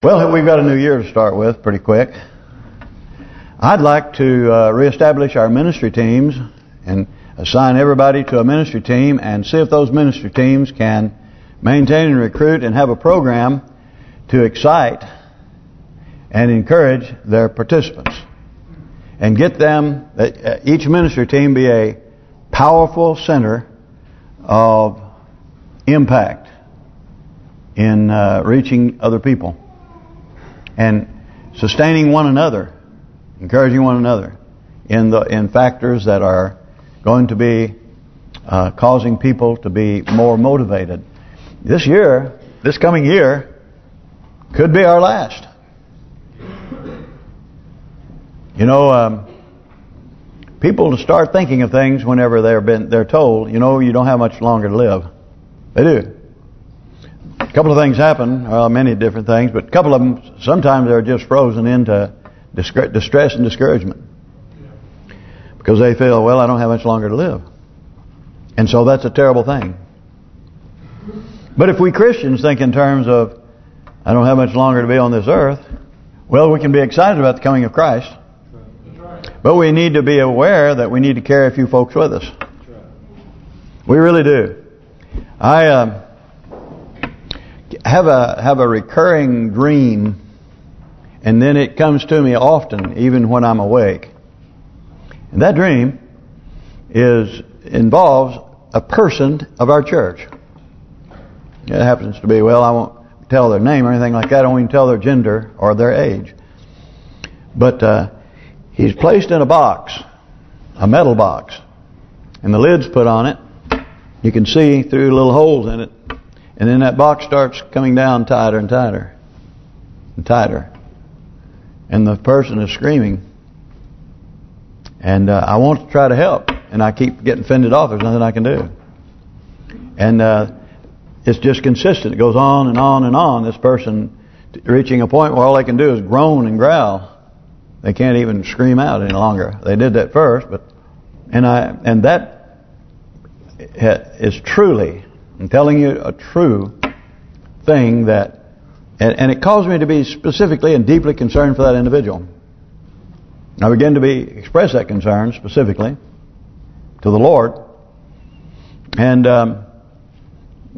Well, we've got a new year to start with pretty quick. I'd like to uh, reestablish our ministry teams and assign everybody to a ministry team and see if those ministry teams can maintain and recruit and have a program to excite and encourage their participants. And get them, uh, each ministry team be a powerful center of impact in uh, reaching other people and sustaining one another, encouraging one another in the in factors that are going to be uh, causing people to be more motivated. This year, this coming year, could be our last. You know, um, people start thinking of things whenever they're been they're told, you know, you don't have much longer to live. They do. A couple of things happen, well, many different things, but a couple of them, sometimes they're just frozen into distress and discouragement. Because they feel, well, I don't have much longer to live. And so that's a terrible thing. But if we Christians think in terms of, I don't have much longer to be on this earth, well, we can be excited about the coming of Christ. But we need to be aware that we need to carry a few folks with us. We really do. I... Uh, have a have a recurring dream, and then it comes to me often, even when I'm awake. And that dream is involves a person of our church. It happens to be, well, I won't tell their name or anything like that. I won't even tell their gender or their age. But uh, he's placed in a box, a metal box, and the lid's put on it. You can see through little holes in it and then that box starts coming down tighter and tighter and tighter. And the person is screaming. And uh, I want to try to help. And I keep getting fended off. There's nothing I can do. And uh, it's just consistent. It goes on and on and on. This person reaching a point where all they can do is groan and growl. They can't even scream out any longer. They did that first, but and I and that is truly I'm telling you a true thing that, and, and it caused me to be specifically and deeply concerned for that individual. I began to be express that concern specifically to the Lord, and um,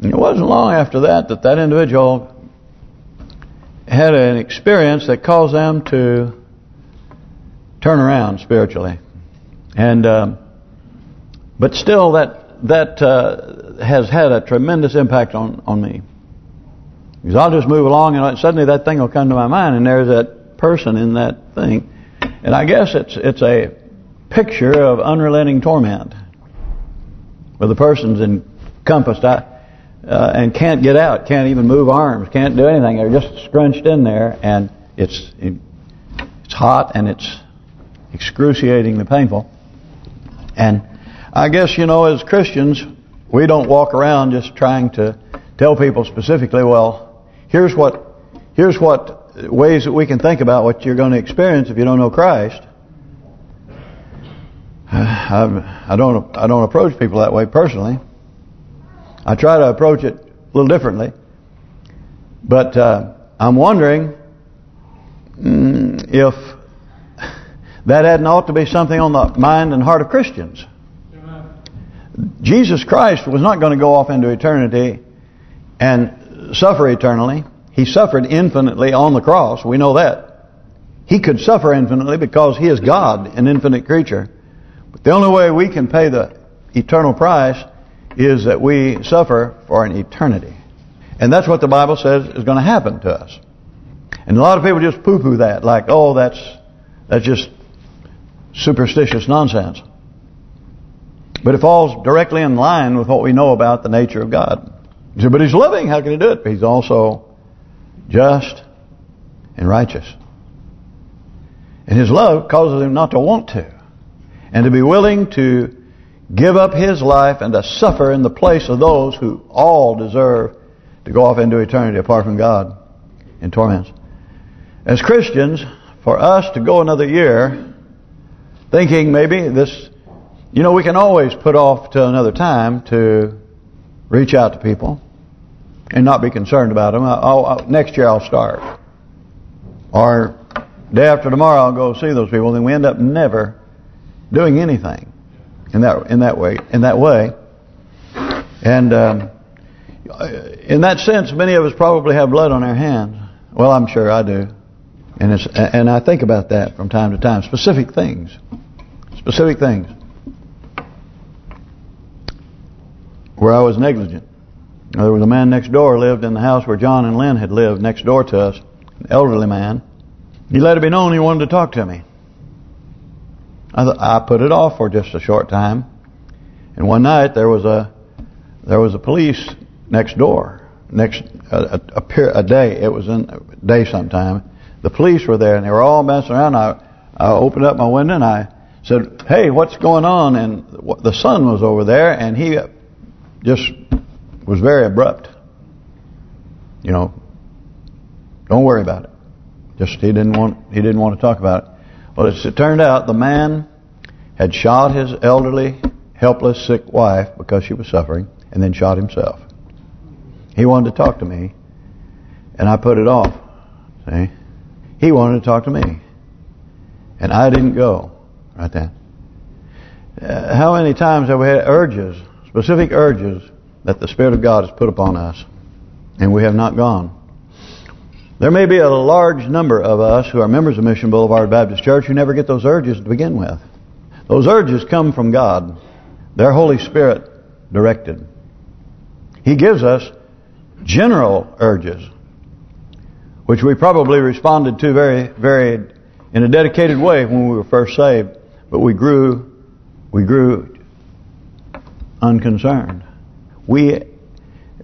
it wasn't long after that that that individual had an experience that caused them to turn around spiritually, and um, but still that that uh, has had a tremendous impact on on me. Because I'll just move along and suddenly that thing will come to my mind and there's that person in that thing. And I guess it's it's a picture of unrelenting torment. Where the person's encompassed I, uh, and can't get out, can't even move arms, can't do anything. They're just scrunched in there and it's it's hot and it's excruciatingly painful. And I guess, you know, as Christians, we don't walk around just trying to tell people specifically, well, here's what here's what ways that we can think about what you're going to experience if you don't know Christ. I, I don't I don't approach people that way personally. I try to approach it a little differently. But uh, I'm wondering mm, if that hadn't ought to be something on the mind and heart of Christians. Jesus Christ was not going to go off into eternity and suffer eternally. He suffered infinitely on the cross. We know that. He could suffer infinitely because He is God, an infinite creature. But the only way we can pay the eternal price is that we suffer for an eternity. And that's what the Bible says is going to happen to us. And a lot of people just poo-poo that, like, oh, that's that's just superstitious nonsense. But it falls directly in line with what we know about the nature of God. You say, but He's loving, how can He do it? He's also just and righteous. And His love causes Him not to want to. And to be willing to give up His life and to suffer in the place of those who all deserve to go off into eternity apart from God in torments. As Christians, for us to go another year thinking maybe this you know, we can always put off to another time to reach out to people and not be concerned about them. Oh, next year I'll start. or day after tomorrow I'll go see those people, then we end up never doing anything in that in that way. In that way, and um, in that sense, many of us probably have blood on our hands. Well, I'm sure I do, and it's and I think about that from time to time. Specific things, specific things where I was negligent. There was a man next door lived in the house where John and Lynn had lived next door to us, an elderly man. He let it be known he wanted to talk to me. I, I put it off for just a short time, and one night there was a there was a police next door, next a, a, a day. It was in a day sometime. The police were there, and they were all messing around. I I opened up my window and I said, "Hey, what's going on?" And the son was over there, and he just was very abrupt. You know, don't worry about it. Just he didn't want he didn't want to talk about it. Well, as it turned out the man had shot his elderly, helpless, sick wife because she was suffering, and then shot himself. He wanted to talk to me, and I put it off. See, he wanted to talk to me, and I didn't go right then. Uh, how many times have we had urges, specific urges, that the Spirit of God has put upon us, and we have not gone. There may be a large number of us who are members of Mission Boulevard Baptist Church who never get those urges to begin with. Those urges come from God. They're Holy Spirit directed. He gives us general urges, which we probably responded to very, very in a dedicated way when we were first saved, but we grew, we grew unconcerned we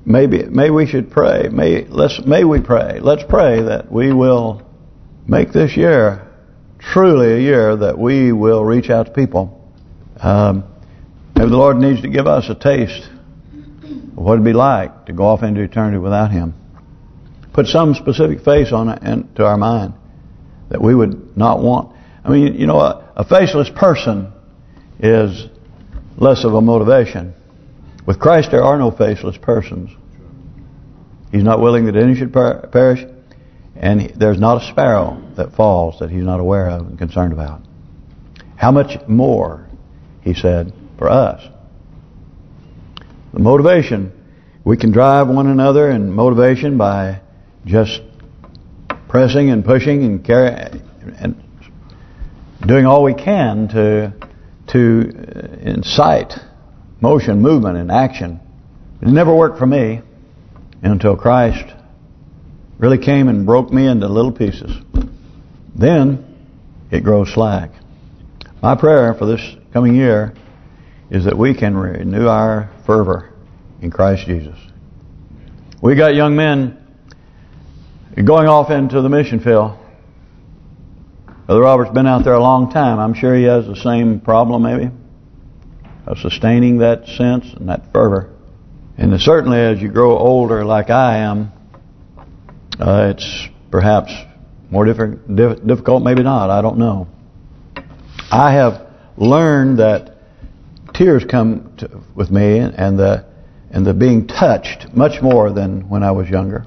maybe maybe we should pray. May let's may we pray. Let's pray that we will make this year truly a year that we will reach out to people. Um, maybe the Lord needs to give us a taste of what it'd be like to go off into eternity without Him. Put some specific face on it into our mind that we would not want. I mean, you know, a, a faceless person is less of a motivation with Christ there are no faceless persons. He's not willing that any should perish, and there's not a sparrow that falls that he's not aware of and concerned about. How much more, he said, for us. The motivation, we can drive one another in motivation by just pressing and pushing and carry and doing all we can to to incite motion, movement, and action. It never worked for me until Christ really came and broke me into little pieces. Then it grows slack. My prayer for this coming year is that we can renew our fervor in Christ Jesus. We got young men going off into the mission field. Brother Robert's been out there a long time. I'm sure he has the same problem maybe of sustaining that sense and that fervor. And certainly as you grow older like I am, uh, it's perhaps more difficult, maybe not, I don't know. I have learned that tears come to, with me and the and the being touched much more than when I was younger.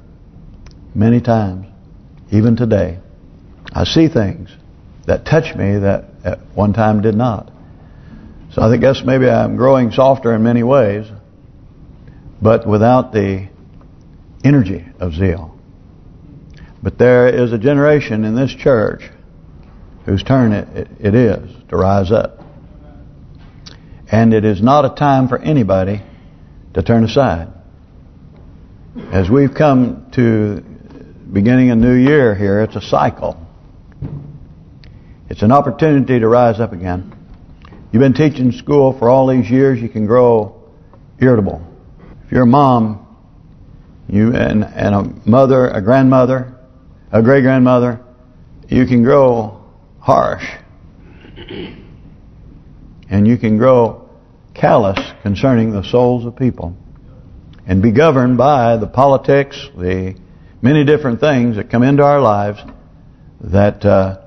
Many times, even today, I see things that touch me that at one time did not. I guess maybe I'm growing softer in many ways, but without the energy of zeal. But there is a generation in this church whose turn it, it is to rise up. And it is not a time for anybody to turn aside. As we've come to beginning a new year here, it's a cycle. It's an opportunity to rise up again. You've been teaching school for all these years, you can grow irritable. If you're a mom, you and, and a mother, a grandmother, a great-grandmother, you can grow harsh. And you can grow callous concerning the souls of people. And be governed by the politics, the many different things that come into our lives that uh,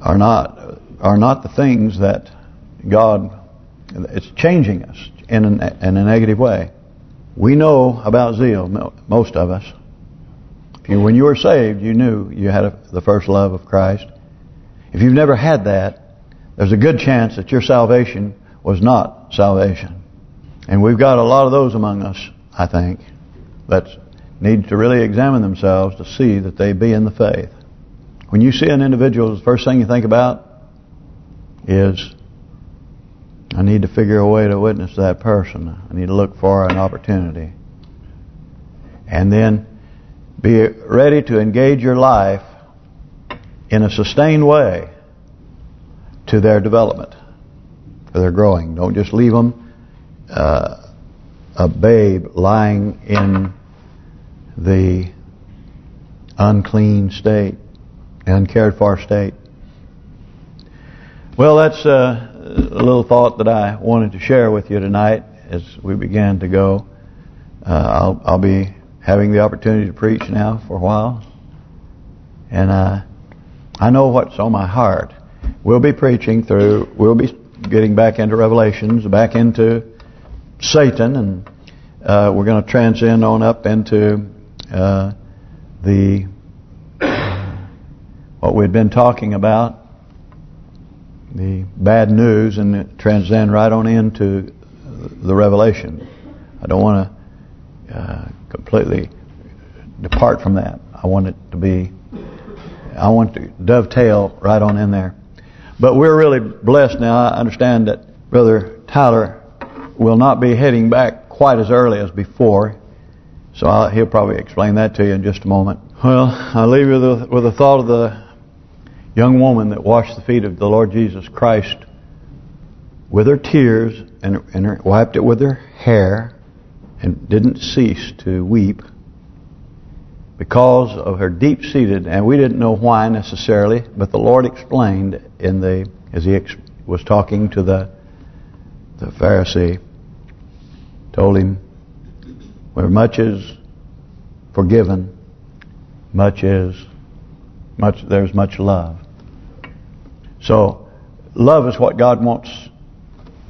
are not are not the things that God, it's changing us in, an, in a negative way. We know about zeal, most of us. You, when you were saved, you knew you had a, the first love of Christ. If you've never had that, there's a good chance that your salvation was not salvation. And we've got a lot of those among us, I think, that need to really examine themselves to see that they be in the faith. When you see an individual, the first thing you think about is, I need to figure a way to witness that person. I need to look for an opportunity. And then be ready to engage your life in a sustained way to their development, to their growing. Don't just leave them uh, a babe lying in the unclean state, uncared for state. Well, that's uh, a little thought that I wanted to share with you tonight as we began to go. Uh, I'll, I'll be having the opportunity to preach now for a while. And uh, I know what's on my heart. We'll be preaching through, we'll be getting back into Revelations, back into Satan, and uh, we're going to transcend on up into uh, the what we'd been talking about, the bad news, and transcend right on into the revelation. I don't want to uh, completely depart from that. I want it to be, I want to dovetail right on in there. But we're really blessed now. I understand that Brother Tyler will not be heading back quite as early as before. So I'll, he'll probably explain that to you in just a moment. Well, I'll leave you with, with the thought of the young woman that washed the feet of the Lord Jesus Christ with her tears and, and wiped it with her hair and didn't cease to weep because of her deep-seated, and we didn't know why necessarily, but the Lord explained in the as He was talking to the the Pharisee, told him, where much is forgiven, much is much. There's much love. So, love is what God wants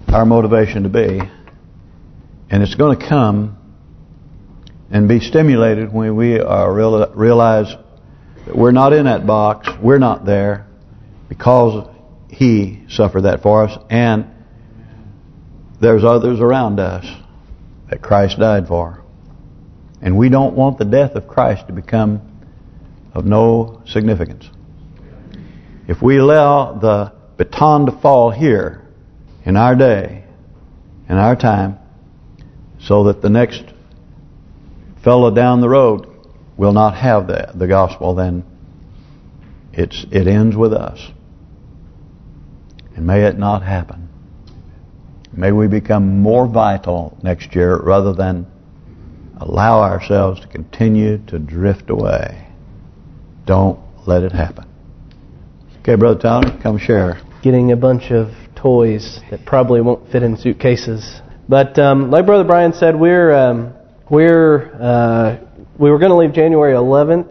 our motivation to be, and it's going to come and be stimulated when we uh, are real, realize that we're not in that box, we're not there, because He suffered that for us, and there's others around us that Christ died for. And we don't want the death of Christ to become of no significance. If we allow the baton to fall here in our day, in our time, so that the next fellow down the road will not have the the gospel, then it's it ends with us. And may it not happen. May we become more vital next year rather than allow ourselves to continue to drift away. Don't let it happen. Okay, Brother Tyler, come share. Getting a bunch of toys that probably won't fit in suitcases. But um, like Brother Brian said, we're um, we're uh, we were going to leave January 11th,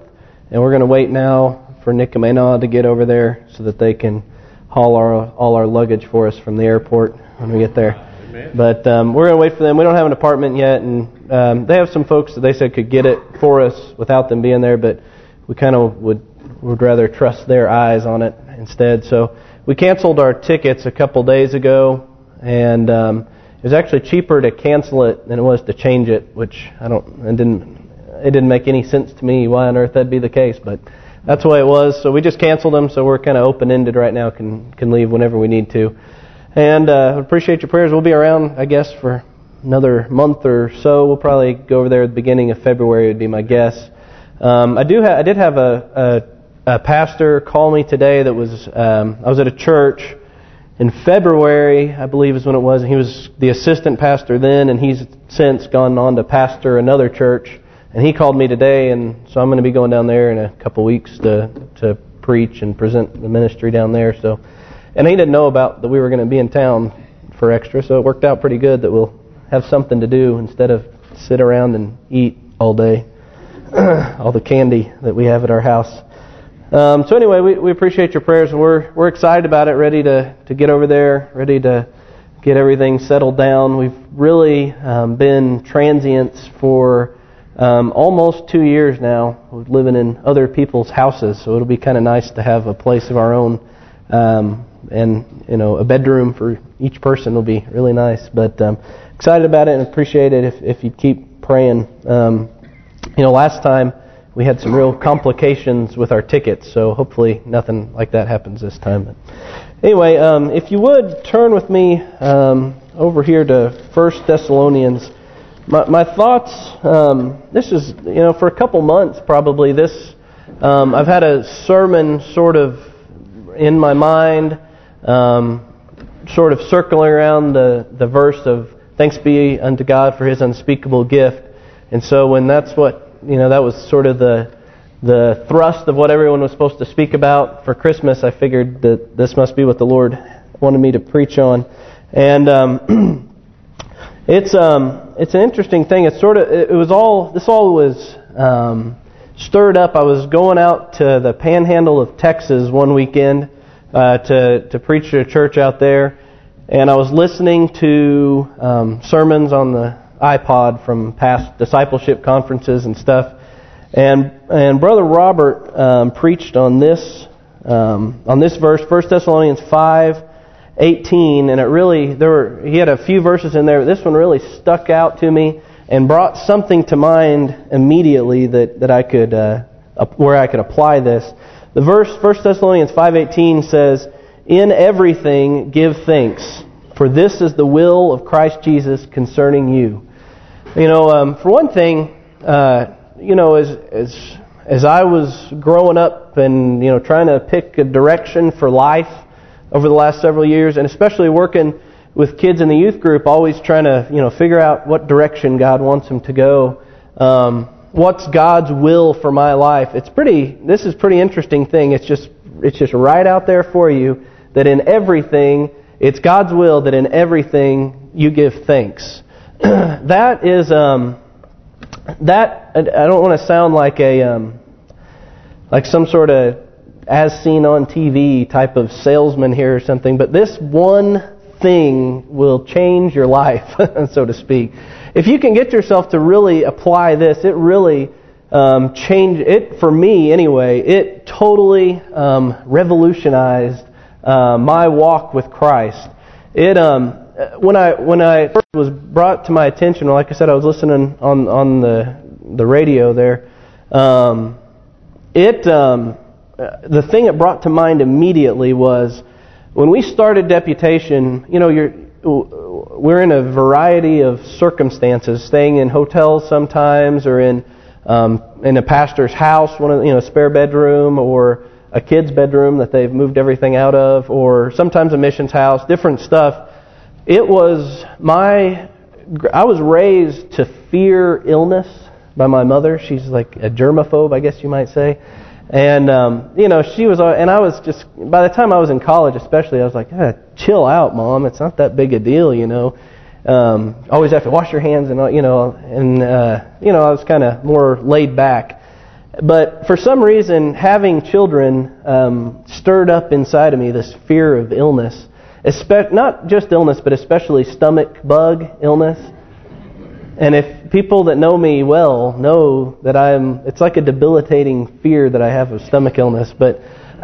and we're going to wait now for Nick and Mayna to get over there so that they can haul our all our luggage for us from the airport when we get there. Amen. But um, we're going to wait for them. We don't have an apartment yet, and um, they have some folks that they said could get it for us without them being there, but we kind of would would rather trust their eyes on it instead. So we canceled our tickets a couple days ago, and um, it was actually cheaper to cancel it than it was to change it, which I don't, it didn't, it didn't make any sense to me why on earth that'd be the case, but that's the way it was. So we just canceled them, so we're kind of open-ended right now, can can leave whenever we need to. And uh, appreciate your prayers. We'll be around, I guess, for another month or so. We'll probably go over there at the beginning of February would be my guess. Um, I do ha I did have a, a, pastor call me today that was um, I was at a church in February, I believe is when it was, and he was the assistant pastor then, and he's since gone on to pastor another church. And he called me today, and so I'm going to be going down there in a couple weeks to to preach and present the ministry down there. So, and he didn't know about that we were going to be in town for extra, so it worked out pretty good that we'll have something to do instead of sit around and eat all day, all the candy that we have at our house. Um, so anyway, we, we appreciate your prayers, we're we're excited about it, ready to to get over there, ready to get everything settled down. We've really um, been transients for um, almost two years now living in other people's houses, so it'll be kind of nice to have a place of our own, um, and you know a bedroom for each person will be really nice. But um, excited about it and appreciate it if if you keep praying. Um, you know, last time we had some real complications with our tickets, so hopefully nothing like that happens this time. But anyway, um, if you would turn with me um, over here to First Thessalonians. My, my thoughts, um, this is, you know, for a couple months probably, this, um, I've had a sermon sort of in my mind, um, sort of circling around the, the verse of, thanks be unto God for his unspeakable gift. And so when that's what, you know, that was sort of the the thrust of what everyone was supposed to speak about for Christmas, I figured that this must be what the Lord wanted me to preach on. And um, it's um it's an interesting thing. It's sort of it was all this all was um, stirred up. I was going out to the Panhandle of Texas one weekend uh, to to preach to a church out there, and I was listening to um, sermons on the iPod from past discipleship conferences and stuff. And and brother Robert um, preached on this um, on this verse, 1 Thessalonians five 18, and it really there were he had a few verses in there. But this one really stuck out to me and brought something to mind immediately that that I could uh, where I could apply this. The verse 1 Thessalonians 5:18 says, "In everything give thanks, for this is the will of Christ Jesus concerning you." You know, um, for one thing, uh, you know, as as as I was growing up and you know trying to pick a direction for life over the last several years, and especially working with kids in the youth group, always trying to you know figure out what direction God wants them to go. Um, what's God's will for my life? It's pretty. This is pretty interesting thing. It's just it's just right out there for you that in everything it's God's will that in everything you give thanks. that is um, that I don't want to sound like a um, like some sort of as seen on TV type of salesman here or something, but this one thing will change your life, so to speak. If you can get yourself to really apply this, it really um, changed it for me anyway. It totally um, revolutionized uh, my walk with Christ. It um, when I when I first was brought to my attention, like I said, I was listening on on the the radio there. Um, it um, the thing it brought to mind immediately was when we started deputation. You know, you're we're in a variety of circumstances, staying in hotels sometimes, or in um, in a pastor's house, one of you know, a spare bedroom, or a kid's bedroom that they've moved everything out of, or sometimes a missions house, different stuff. It was my, I was raised to fear illness by my mother. She's like a germaphobe, I guess you might say. And, um, you know, she was, and I was just, by the time I was in college especially, I was like, ah, chill out, Mom. It's not that big a deal, you know. Um, always have to wash your hands and, you know, and, uh, you know, I was kind of more laid back. But for some reason, having children um, stirred up inside of me this fear of illness. Not just illness, but especially stomach bug illness. And if people that know me well know that I'm, it's like a debilitating fear that I have of stomach illness. But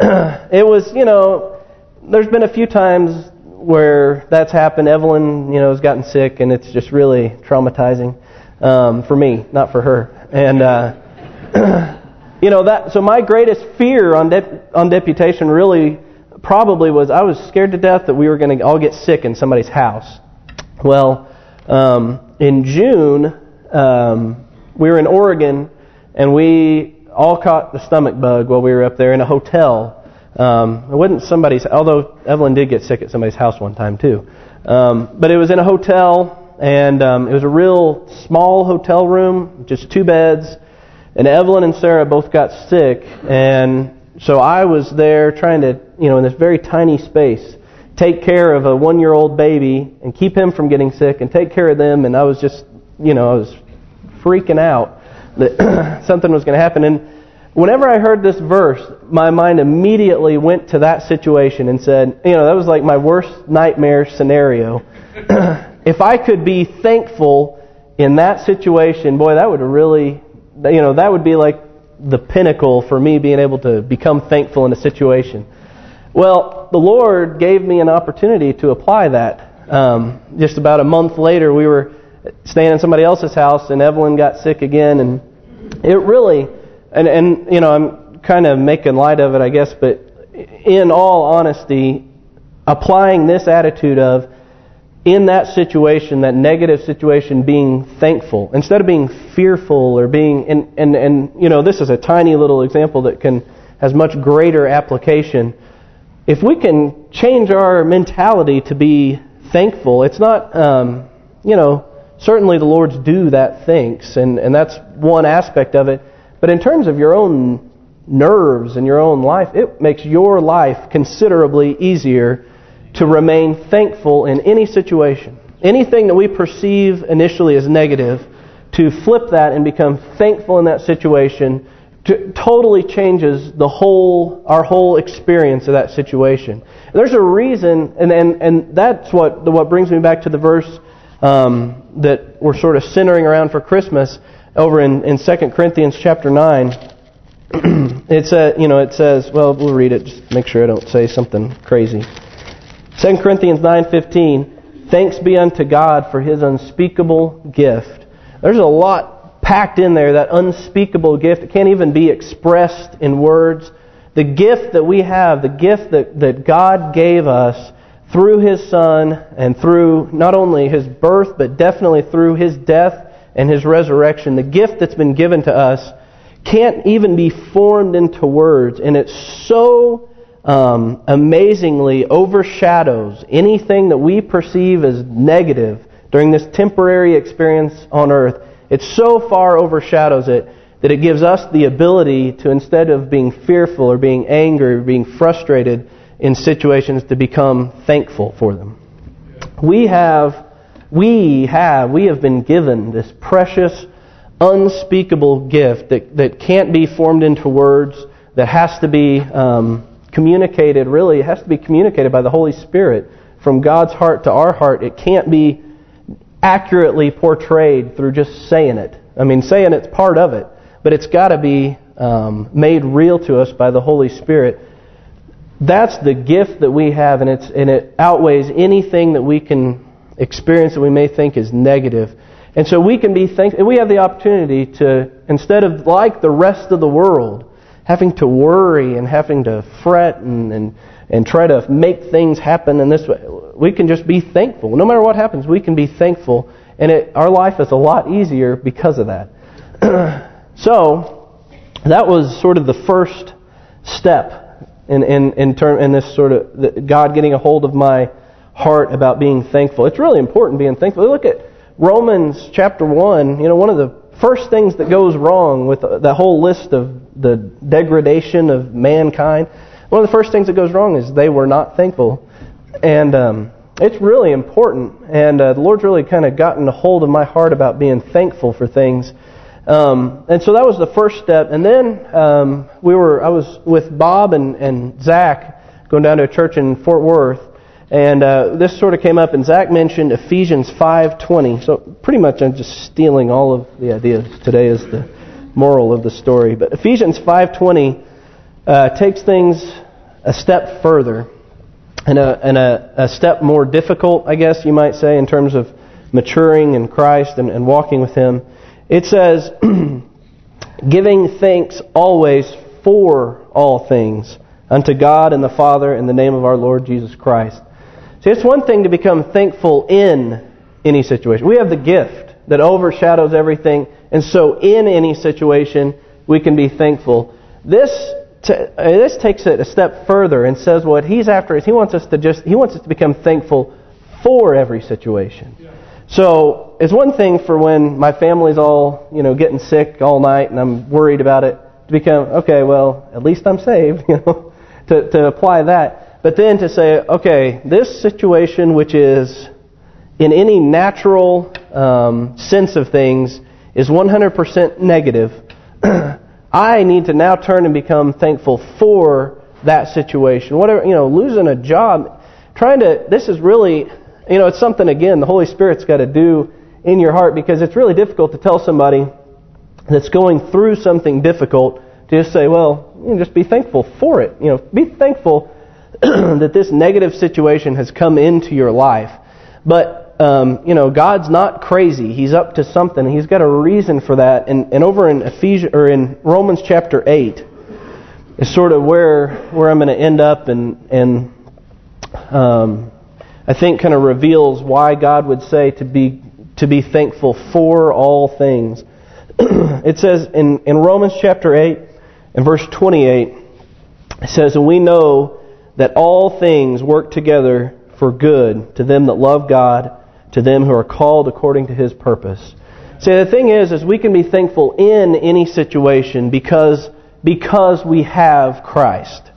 it was, you know, there's been a few times where that's happened. Evelyn, you know, has gotten sick, and it's just really traumatizing um, for me, not for her. And uh, you know that. So my greatest fear on dep on deputation really probably was I was scared to death that we were going to all get sick in somebody's house. Well, um, in June, um, we were in Oregon, and we all caught the stomach bug while we were up there in a hotel. Um, it wasn't somebody's, although Evelyn did get sick at somebody's house one time too. Um, but it was in a hotel, and um, it was a real small hotel room, just two beds. And Evelyn and Sarah both got sick, and so I was there trying to, you know, in this very tiny space, take care of a one-year-old baby and keep him from getting sick and take care of them. And I was just, you know, I was freaking out that something was going to happen. And whenever I heard this verse, my mind immediately went to that situation and said, you know, that was like my worst nightmare scenario. if I could be thankful in that situation, boy, that would really, you know, that would be like the pinnacle for me being able to become thankful in a situation. Well, the Lord gave me an opportunity to apply that. Um, just about a month later, we were staying in somebody else's house, and Evelyn got sick again, and it really, and and you know, I'm kind of making light of it, I guess, but in all honesty, applying this attitude of in that situation, that negative situation, being thankful instead of being fearful or being and and and you know this is a tiny little example that can has much greater application. If we can change our mentality to be thankful, it's not um, you know certainly the Lord's do that thanks and and that's one aspect of it. But in terms of your own nerves and your own life, it makes your life considerably easier to remain thankful in any situation. Anything that we perceive initially as negative, to flip that and become thankful in that situation totally changes the whole our whole experience of that situation. And there's a reason, and and and that's what what brings me back to the verse um, that we're sort of centering around for Christmas over in in Second Corinthians chapter nine. it's a you know it says well we'll read it just make sure I don't say something crazy. 2 Corinthians 9.15, Thanks be unto God for His unspeakable gift. There's a lot packed in there, that unspeakable gift. It can't even be expressed in words. The gift that we have, the gift that, that God gave us through His Son and through not only His birth, but definitely through His death and His resurrection, the gift that's been given to us can't even be formed into words. And it's so um, amazingly overshadows anything that we perceive as negative during this temporary experience on earth. It so far overshadows it that it gives us the ability to, instead of being fearful or being angry or being frustrated in situations, to become thankful for them. We have, we have, we have been given this precious, unspeakable gift that, that can't be formed into words, that has to be um, communicated, really, it has to be communicated by the Holy Spirit from God's heart to our heart. It can't be accurately portrayed through just saying it. I mean, saying it's part of it, but it's got to be um, made real to us by the Holy Spirit. That's the gift that we have, and it's and it outweighs anything that we can experience that we may think is negative. And so we can be thankful, we have the opportunity to, instead of like the rest of the world, having to worry and having to fret and, and, and try to make things happen in this way. We can just be thankful. No matter what happens, we can be thankful. And it, our life is a lot easier because of that. so, that was sort of the first step in in in, term, in this sort of God getting a hold of my heart about being thankful. It's really important being thankful. Look at Romans chapter 1. You know, one of the first things that goes wrong with the whole list of the degradation of mankind, one of the first things that goes wrong is they were not thankful. And um, it's really important. And uh, the Lord's really kind of gotten a hold of my heart about being thankful for things. Um, and so that was the first step. And then um, we were I was with Bob and, and Zach going down to a church in Fort Worth. And uh, this sort of came up, and Zach mentioned Ephesians 5.20. So pretty much I'm just stealing all of the ideas today as the moral of the story. But Ephesians 5.20 uh, takes things a step further and, a, and a, a, step more difficult, I guess you might say, in terms of maturing in Christ and, and walking with Him. It says, giving thanks always for all things unto God and the Father in the name of our Lord Jesus Christ See, it's one thing to become thankful in any situation. We have the gift that overshadows everything, and so in any situation, we can be thankful. This uh, this takes it a step further and says what he's after is he wants us to just he wants us to become thankful for every situation. So it's one thing for when my family's all you know getting sick all night and I'm worried about it to become okay. Well, at least I'm saved. You know, to to apply that. But then to say, okay, this situation which is in any natural um, sense of things is 100% negative, I need to now turn and become thankful for that situation. Whatever, you know, losing a job, trying to, this is really, you know, it's something, again, the Holy Spirit's got to do in your heart because it's really difficult to tell somebody that's going through something difficult to just say, well, you know, just be thankful for it. You know, be thankful that this negative situation has come into your life. But um, you know, God's not crazy. He's up to something. He's got a reason for that. And, and over in Ephesians or in Romans chapter eight is sort of where where I'm going to end up, and and um, I think kind of reveals why God would say to be to be thankful for all things. it says in in Romans chapter eight and verse 28, it says, "And we know that all things work together for good to them that love God." To them who are called according to his purpose. See, the thing is, is we can be thankful in any situation because because we have Christ.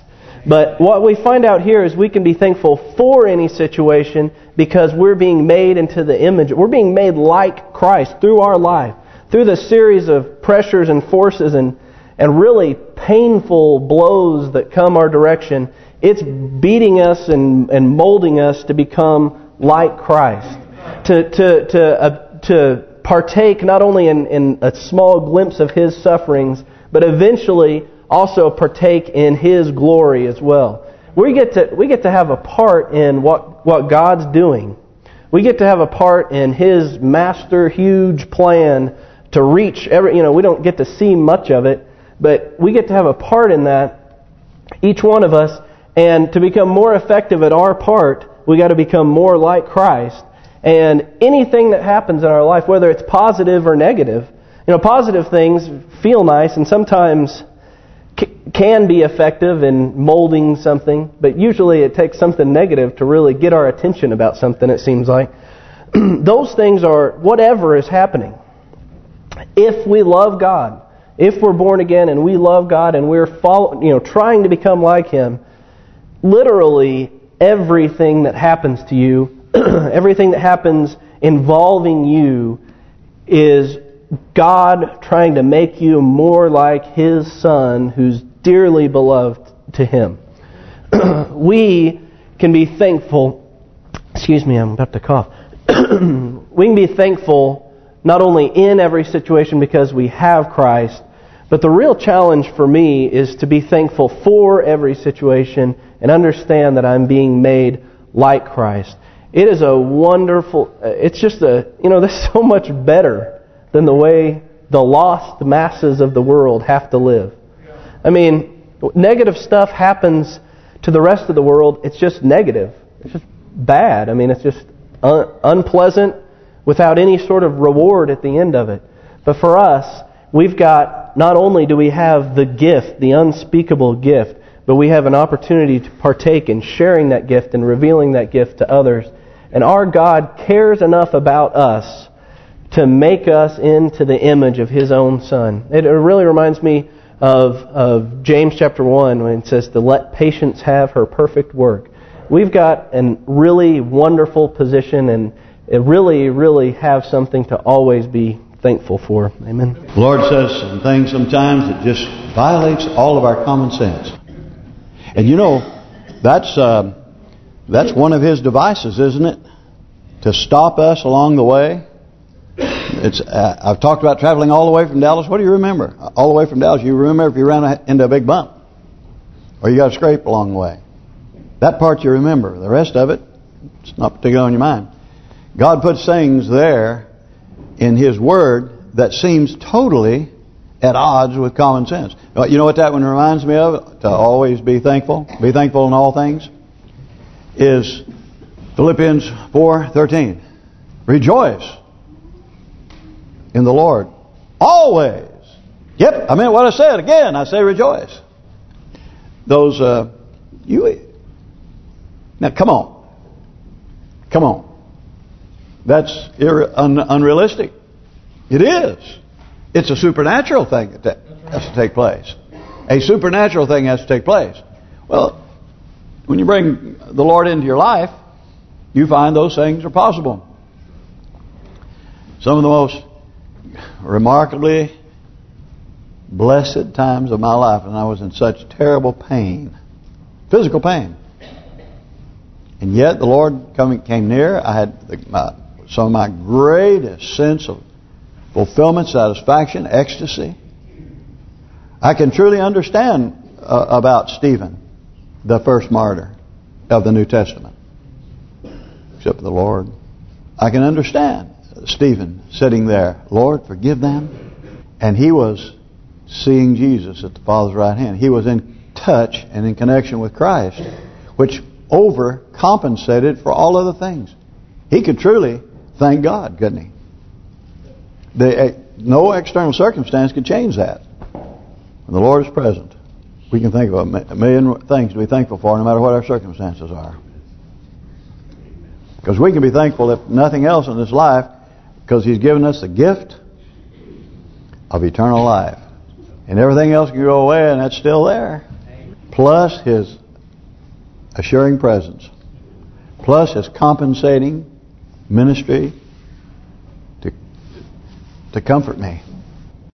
But what we find out here is we can be thankful for any situation because we're being made into the image. We're being made like Christ through our life. Through the series of pressures and forces and, and really painful blows that come our direction, it's beating us and, and molding us to become like Christ to to to uh, to partake not only in, in a small glimpse of His sufferings, but eventually also partake in His glory as well. We get to we get to have a part in what what God's doing. We get to have a part in His master huge plan to reach every. You know, we don't get to see much of it, but we get to have a part in that. Each one of us, and to become more effective at our part, we got to become more like Christ and anything that happens in our life, whether it's positive or negative, you know, positive things feel nice and sometimes can be effective in molding something, but usually it takes something negative to really get our attention about something, it seems like. Those things are whatever is happening. If we love God, if we're born again and we love God and we're follow, you know, trying to become like Him, literally everything that happens to you everything that happens involving you is God trying to make you more like His Son who's dearly beloved to Him. we can be thankful, excuse me, I'm about to cough. we can be thankful not only in every situation because we have Christ, but the real challenge for me is to be thankful for every situation and understand that I'm being made like Christ. It is a wonderful, uh, it's just a, you know, that's so much better than the way the lost masses of the world have to live. I mean, negative stuff happens to the rest of the world. It's just negative. It's just bad. I mean, it's just un unpleasant without any sort of reward at the end of it. But for us, we've got, not only do we have the gift, the unspeakable gift, but we have an opportunity to partake in sharing that gift and revealing that gift to others and our God cares enough about us to make us into the image of His own Son. It really reminds me of, of James chapter 1 when it says to let patience have her perfect work. We've got a really wonderful position and really, really have something to always be thankful for. Amen. The Lord says some things sometimes that just violates all of our common sense. And you know, that's... Uh, that's one of his devices, isn't it? To stop us along the way. It's uh, I've talked about traveling all the way from Dallas. What do you remember? All the way from Dallas, you remember if you ran into a big bump. Or you got a scrape along the way. That part you remember. The rest of it, it's not particularly on your mind. God puts things there in His Word that seems totally at odds with common sense. You know what that one reminds me of? To always be thankful. Be thankful in all things is Philippians 4:13. Rejoice in the Lord always. Yep, I meant what I said again. I say rejoice. Those uh, you now come on, come on. That's un unrealistic. It is. It's a supernatural thing that has to take place. A supernatural thing has to take place. Well, when you bring the Lord into your life, you find those things are possible. Some of the most remarkably blessed times of my life, and I was in such terrible pain, physical pain. And yet the Lord coming came near. I had the, my some of my greatest sense of fulfillment, satisfaction, ecstasy. I can truly understand uh, about Stephen, the first martyr of the New Testament, except for the Lord. I can understand Stephen sitting there, Lord, forgive them. And he was seeing Jesus at the Father's right hand. He was in touch and in connection with Christ, which overcompensated for all other things. He could truly thank God, couldn't he? The, uh, no external circumstance could change that. When the Lord is present, we can think of a million things to be thankful for, no matter what our circumstances are. Because we can be thankful, if nothing else in this life, because He's given us the gift of eternal life. And everything else can go away, and that's still there. Plus His assuring presence. Plus His compensating ministry to to comfort me.